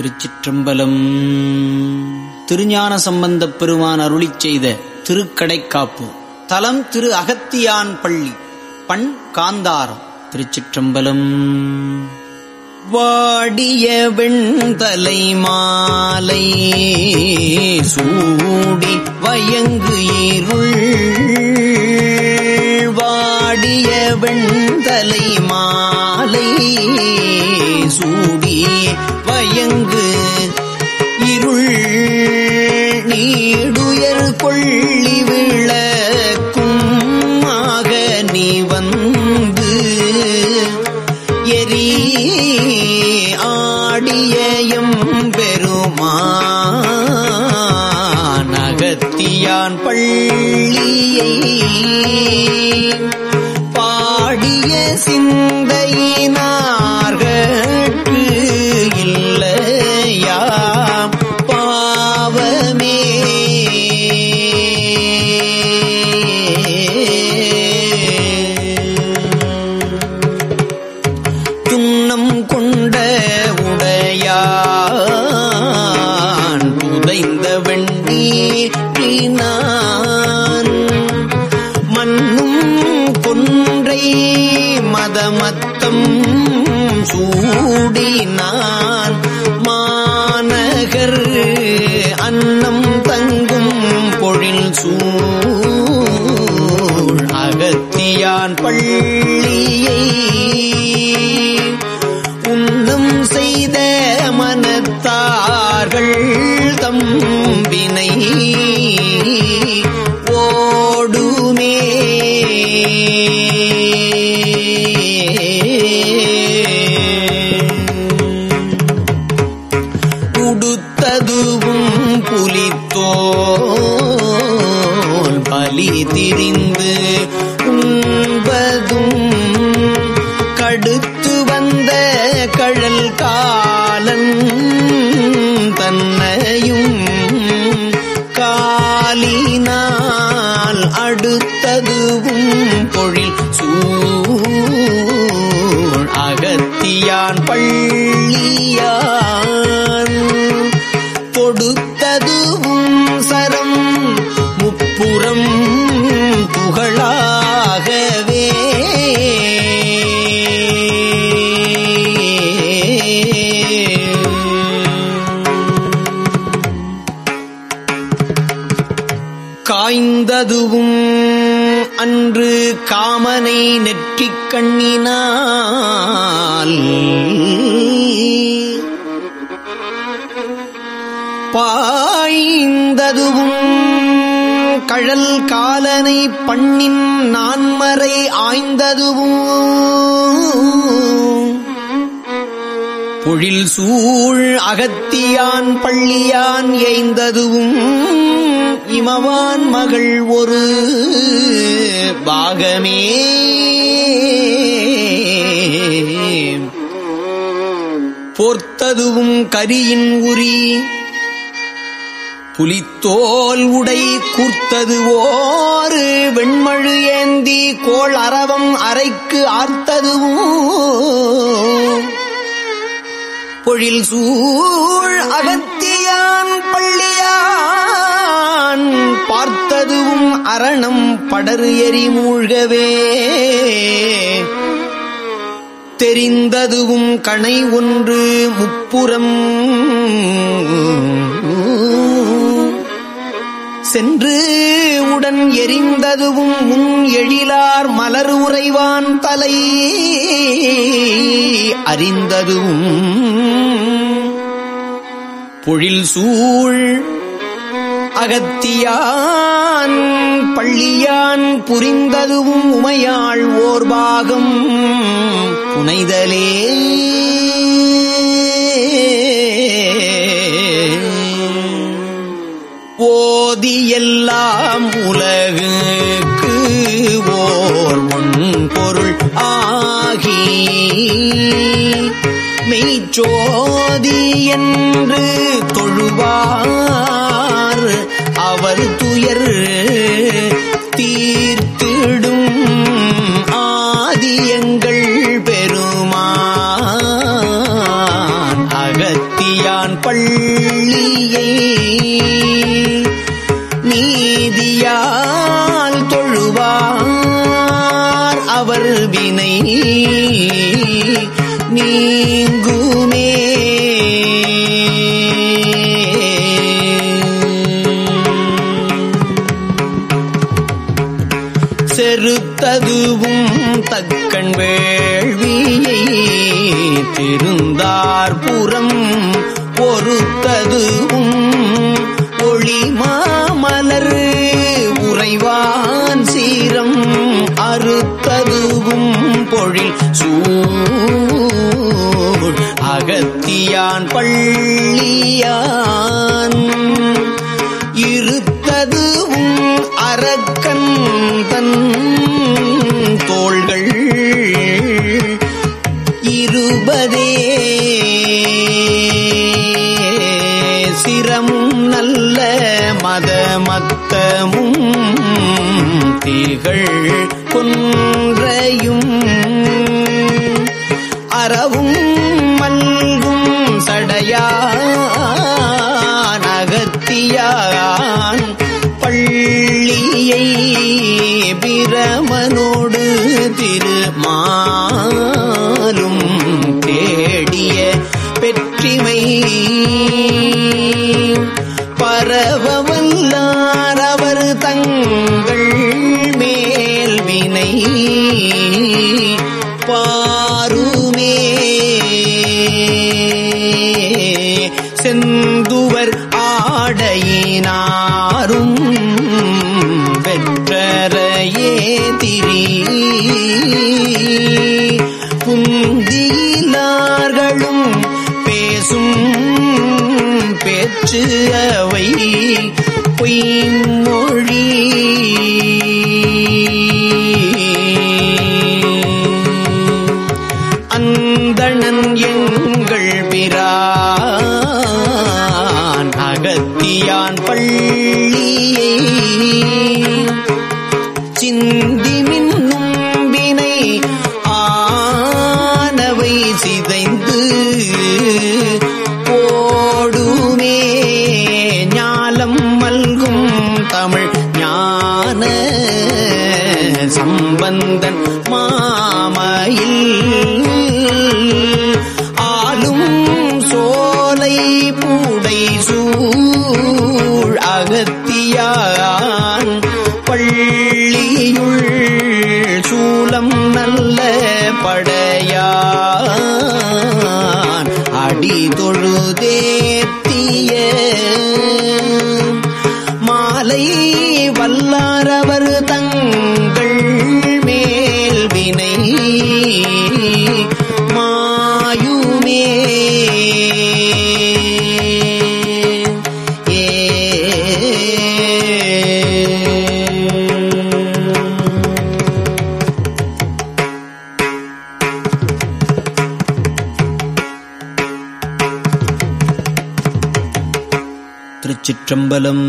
திருச்சிற்றம்பலம். திருஞான சம்பந்தப் பெருமான் அருளி செய்த திருக்கடைக்காப்பு. தலம் திரு அகத்தியான் பள்ளி பண் காந்தாரம் திருச்சிற்றம்பலம். வாடிய வெண்தலை மாலை சூடி வயங்கு இருள் வாடிய வெண்தலை மாலை சூடி நீடுயர் கொள்ளி விளக்கும் ஆக நீ வந்து எரி ஆடியம் பெருமானகத்தியான் பள்ளியை வெண்ணீரினான் மண்ணும் கொன்றை மதமத்தம் சூடினான். மாநகர் அன்னம் தங்கும் பொழில் சூழ் அகத்தியான் பள்ளியை ஓடுமே புகழாகவே. காய்ந்ததுவும் அன்று காமனை நெற்றிக் கண்ணினால் பாலனை பண்ணின் நான்மறை ஆய்ந்ததுவும். பொழில் சூழ் அகத்தியான் பள்ளியான் எய்ந்ததுவும். இமவான் மகள் ஒரு பாகமே. போர்த்ததுவும் கரியின் உரி புலித்தோல் உடை கூர்த்தது ஓரு வெண்மழு ஏந்தி கோள் அரவம் அரைக்கு ஆர்த்ததுவும் பொழில் சூழ் அகத்தியான் பள்ளியான் பார்த்ததுவும் அரணம் படரு எரி மூழ்கவே. தெரிந்ததுவும் கணை ஒன்று முப்புறம் சென்று உடன் எரிந்ததுவும் முன் எழிலார் மலர் உறைவான் தலை. அறிந்ததுவும் பொழில் சூழ் அகத்தியான் பள்ளியான் புரிந்ததுவும் உமையாள் ஓர் பாகம் புனைதலே ஓதியெல்லாம் உலகுக்கு ஓர் உன் பொருள் ஆகி மெய்ச்சோதி என்று தொழுவார். அவர் து நீங்குமே. செருத்ததுவும் தக்கண் வேள்வியை திருந்தார் புறம் பொறுத்ததுவும் ஒளி மாமலர் தொழில் பொழில் சூழ் அகத்தியான் பள்ளியான். இருத்தது அரக்கன் தன் தோள்கள். இருபதே சிரமும் நல்ல மதமத்தமும் திகழ் கொன்றையும் அறவும் செந்துவர் ஆடையினாரும் வெற்றரையே திரி. புந்தியிலார்களும் பேசும் பேச்சு அவை பொய்மொழி. அந்தணன் என் நான் அகத்தியான் பள்ளியை சிந்தி மின்னும் வினை ஆனவை சிதைந்து போடுமே. ஞாலம் மல்கும் தமிழ் ஞான சம்பந்தன் மா அகத்தியான் பள்ளியுள் சூலம் நல்ல படையான். அடி தொழுதேத்திய மாலை வல்லாரவர் திருச்சிற்றம்பலம்